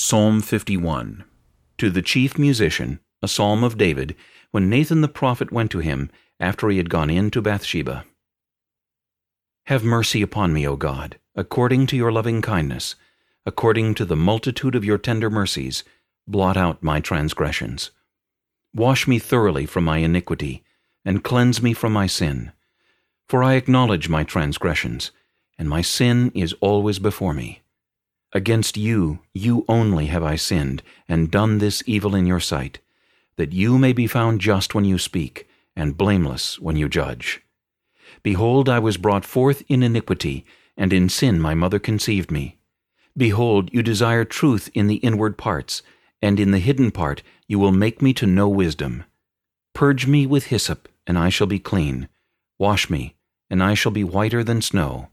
Psalm 51 To the chief musician, a psalm of David, when Nathan the prophet went to him, after he had gone in to Bathsheba. Have mercy upon me, O God, according to your loving kindness, according to the multitude of your tender mercies, blot out my transgressions. Wash me thoroughly from my iniquity, and cleanse me from my sin. For I acknowledge my transgressions, and my sin is always before me. Against you, you only have I sinned, and done this evil in your sight, that you may be found just when you speak, and blameless when you judge. Behold, I was brought forth in iniquity, and in sin my mother conceived me. Behold, you desire truth in the inward parts, and in the hidden part you will make me to know wisdom. Purge me with hyssop, and I shall be clean. Wash me, and I shall be whiter than snow.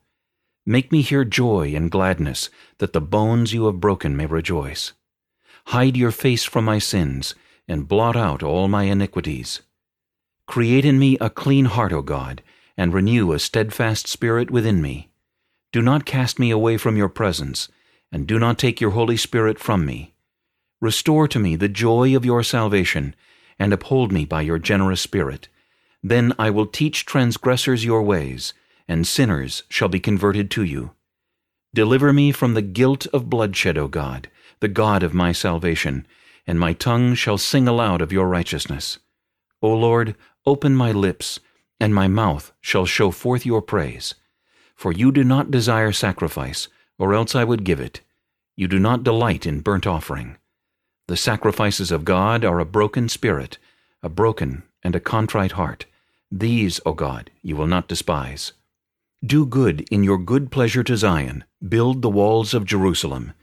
Make me hear joy and gladness, that the bones you have broken may rejoice. Hide your face from my sins, and blot out all my iniquities. Create in me a clean heart, O God, and renew a steadfast spirit within me. Do not cast me away from your presence, and do not take your Holy Spirit from me. Restore to me the joy of your salvation, and uphold me by your generous Spirit. Then I will teach transgressors your ways, and sinners shall be converted to you. Deliver me from the guilt of bloodshed, O God, the God of my salvation, and my tongue shall sing aloud of your righteousness. O Lord, open my lips, and my mouth shall show forth your praise. For you do not desire sacrifice, or else I would give it. You do not delight in burnt offering. The sacrifices of God are a broken spirit, a broken and a contrite heart. These, O God, you will not despise. Do good in your good pleasure to Zion, build the walls of Jerusalem.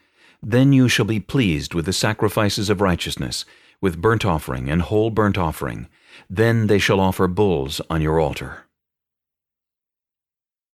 Then you shall be pleased with the sacrifices of righteousness, with burnt offering and whole burnt offering. Then they shall offer bulls on your altar.